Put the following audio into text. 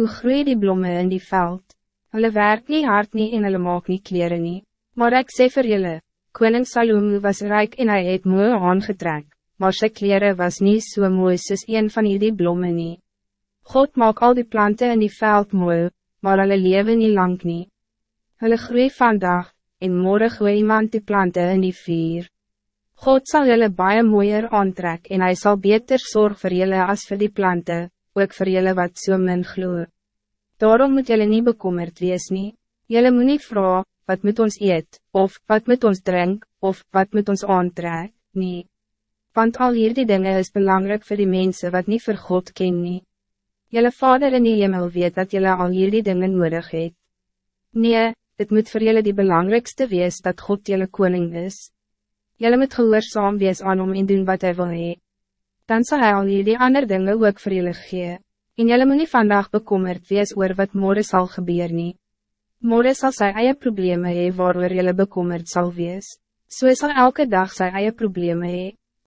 Hoe groei die bloemen in die veld? Hulle werk niet hard nie en hulle maak nie kleren nie. Maar ik sê vir julle, koning Salomo was rijk en hij het mooi aangetrek, maar sy kleren was niet zo so mooi soos een van die bloemen nie. God maak al die planten in die veld mooi, maar hulle leven niet lang nie. Hulle groei vandag, en morgen gooi iemand die planten in die vier. God zal jullie baie mooier aantrek en hij zal beter zorg voor jullie als voor die planten, ook voor jullie wat so min gloe. Daarom moet jullie niet bekommerd wees nie. Jullie moet niet vragen, wat moet ons eet, of wat moet ons drink, of wat moet ons aantrek, nie. Want al hierdie dingen is belangrijk voor die mensen wat niet voor God ken nie. Jullie vader in die hemel weet dat jullie al hierdie dingen nodig het. Nee, het moet voor jullie die belangrijkste wees dat God jullie koning is. Jullie moet gehoorzaam wees aan om in doen wat hij wil hee. Dan zal hij al jullie andere dingen ook voor jullie gee. En jullie moet niet vandaag bekommerd wees oor wat morgen zal gebeuren nie. Morgen zal sy eie probleme hee waarover jullie bekommerd zal wees. So sal elke dag sy eie probleme hee.